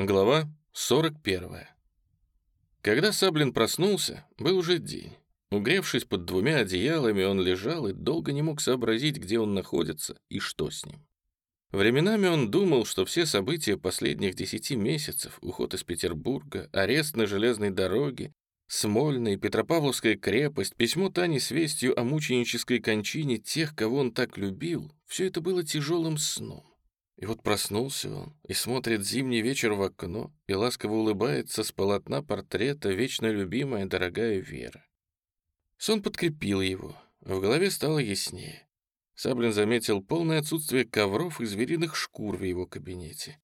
Глава 41. Когда Саблин проснулся, был уже день. Угревшись под двумя одеялами, он лежал и долго не мог сообразить, где он находится и что с ним. Временами он думал, что все события последних десяти месяцев, уход из Петербурга, арест на железной дороге, Смольная, Петропавловская крепость, письмо Тани с вестью о мученической кончине тех, кого он так любил, все это было тяжелым сном. И вот проснулся он и смотрит зимний вечер в окно и ласково улыбается с полотна портрета вечно любимая дорогая Вера. Сон подкрепил его, в голове стало яснее. Саблин заметил полное отсутствие ковров и звериных шкур в его кабинете.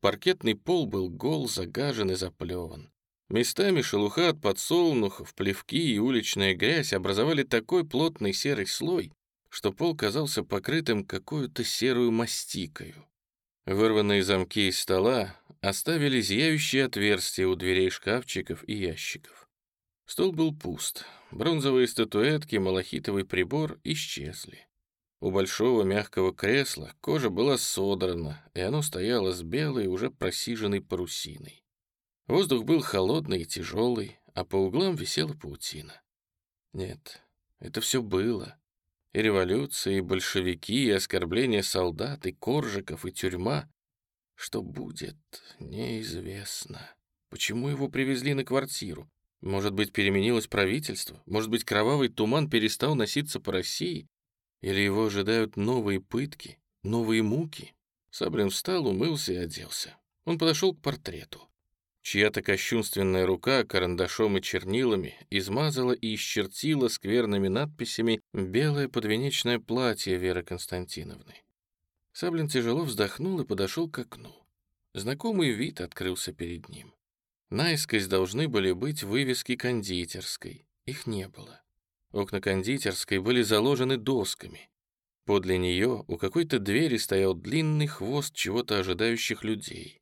Паркетный пол был гол, загажен и заплеван. Местами шелуха от подсолнухов, плевки и уличная грязь образовали такой плотный серый слой, что пол казался покрытым какую-то серую мастикою. Вырванные замки из стола оставили зияющие отверстия у дверей шкафчиков и ящиков. Стол был пуст. Бронзовые статуэтки, малахитовый прибор исчезли. У большого мягкого кресла кожа была содрана, и оно стояло с белой, уже просиженной парусиной. Воздух был холодный и тяжелый, а по углам висела паутина. Нет, это все было, и революция, и большевики, и оскорбления солдат, и коржиков, и тюрьма. Что будет, неизвестно. Почему его привезли на квартиру? Может быть, переменилось правительство? Может быть, кровавый туман перестал носиться по России? Или его ожидают новые пытки, новые муки? Саблин встал, умылся и оделся. Он подошел к портрету. Чья-то кощунственная рука карандашом и чернилами измазала и исчертила скверными надписями белое подвенечное платье Веры Константиновны. Саблин тяжело вздохнул и подошел к окну. Знакомый вид открылся перед ним. Наискось должны были быть вывески кондитерской. Их не было. Окна кондитерской были заложены досками. Подле нее у какой-то двери стоял длинный хвост чего-то ожидающих людей.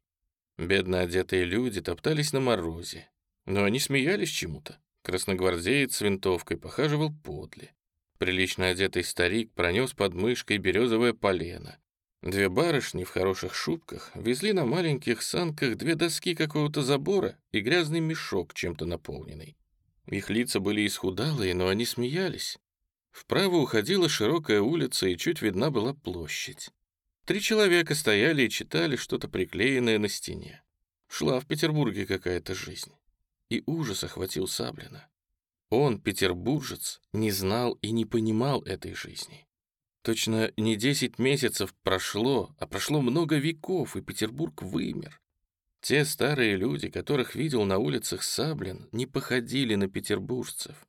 Бедно одетые люди топтались на морозе. Но они смеялись чему-то. Красногвардеец с винтовкой похаживал подле. Прилично одетый старик пронес под мышкой березовое полено. Две барышни в хороших шубках везли на маленьких санках две доски какого-то забора и грязный мешок, чем-то наполненный. Их лица были исхудалые, но они смеялись. Вправо уходила широкая улица, и чуть видна была площадь. Три человека стояли и читали что-то приклеенное на стене. Шла в Петербурге какая-то жизнь. И ужас охватил Саблина. Он, петербуржец, не знал и не понимал этой жизни. Точно не десять месяцев прошло, а прошло много веков, и Петербург вымер. Те старые люди, которых видел на улицах Саблин, не походили на петербуржцев.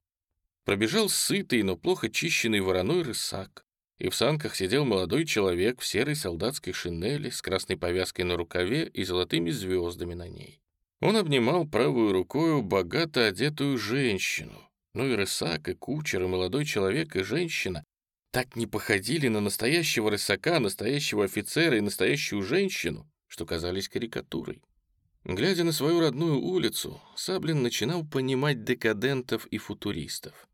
Пробежал сытый, но плохо чищенный вороной рысак и в санках сидел молодой человек в серой солдатской шинели с красной повязкой на рукаве и золотыми звездами на ней. Он обнимал правую рукою богато одетую женщину. Ну и рысак, и кучер, и молодой человек, и женщина так не походили на настоящего рысака, настоящего офицера и настоящую женщину, что казались карикатурой. Глядя на свою родную улицу, Саблин начинал понимать декадентов и футуристов.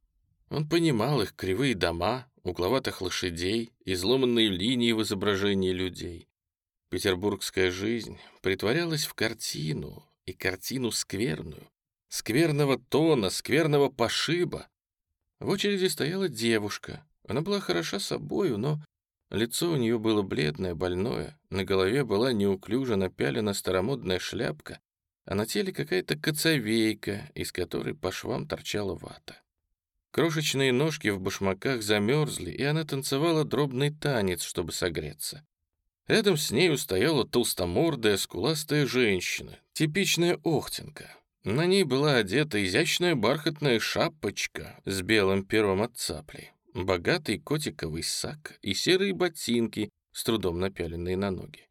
Он понимал их кривые дома, угловатых лошадей, изломанные линии в изображении людей. Петербургская жизнь притворялась в картину, и картину скверную, скверного тона, скверного пошиба. В очереди стояла девушка. Она была хороша собою, но лицо у нее было бледное, больное, на голове была неуклюже напялена старомодная шляпка, а на теле какая-то коцовейка, из которой по швам торчала вата. Крошечные ножки в башмаках замерзли, и она танцевала дробный танец, чтобы согреться. Рядом с нею стояла толстомордая, скуластая женщина, типичная охтинка. На ней была одета изящная бархатная шапочка с белым пером от цапли, богатый котиковый сак и серые ботинки, с трудом напяленные на ноги.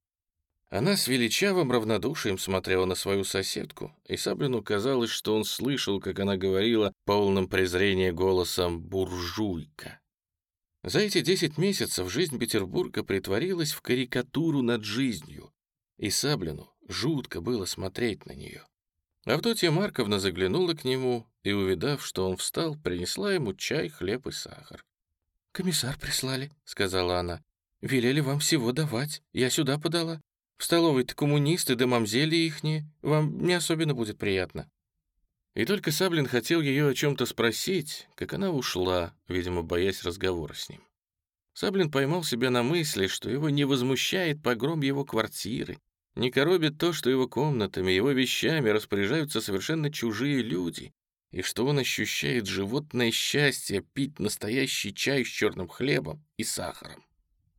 Она с величавым равнодушием смотрела на свою соседку, и Саблину казалось, что он слышал, как она говорила полным презрения голосом «буржуйка». За эти десять месяцев жизнь Петербурга притворилась в карикатуру над жизнью, и Саблину жутко было смотреть на нее. Авдотья Марковна заглянула к нему и, увидав, что он встал, принесла ему чай, хлеб и сахар. «Комиссар прислали», — сказала она. «Велели вам всего давать, я сюда подала». В столовой-то коммунисты да мамзели ихние. Вам не особенно будет приятно». И только Саблин хотел ее о чем-то спросить, как она ушла, видимо, боясь разговора с ним. Саблин поймал себя на мысли, что его не возмущает погром его квартиры, не коробит то, что его комнатами, его вещами распоряжаются совершенно чужие люди, и что он ощущает животное счастье пить настоящий чай с черным хлебом и сахаром.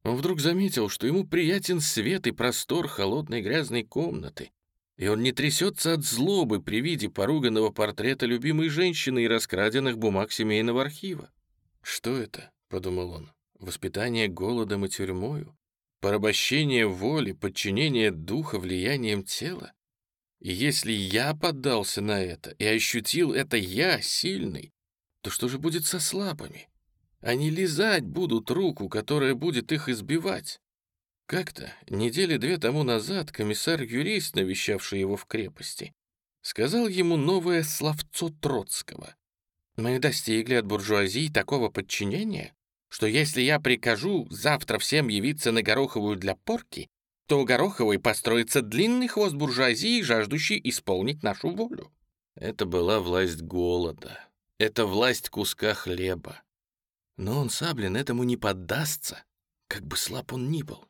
Он вдруг заметил, что ему приятен свет и простор холодной грязной комнаты, и он не трясется от злобы при виде поруганного портрета любимой женщины и раскраденных бумаг семейного архива. «Что это?» — подумал он. «Воспитание голодом и тюрьмою? Порабощение воли, подчинение духа влиянием тела? И если я поддался на это и ощутил это я, сильный, то что же будет со слабыми? Они лизать будут руку, которая будет их избивать. Как-то, недели две тому назад, комиссар-юрист, навещавший его в крепости, сказал ему новое словцо Троцкого. «Мы достигли от буржуазии такого подчинения, что если я прикажу завтра всем явиться на Гороховую для порки, то у Гороховой построится длинный хвост буржуазии, жаждущий исполнить нашу волю». Это была власть голода. Это власть куска хлеба. Но он, Саблин, этому не поддастся, как бы слаб он ни был.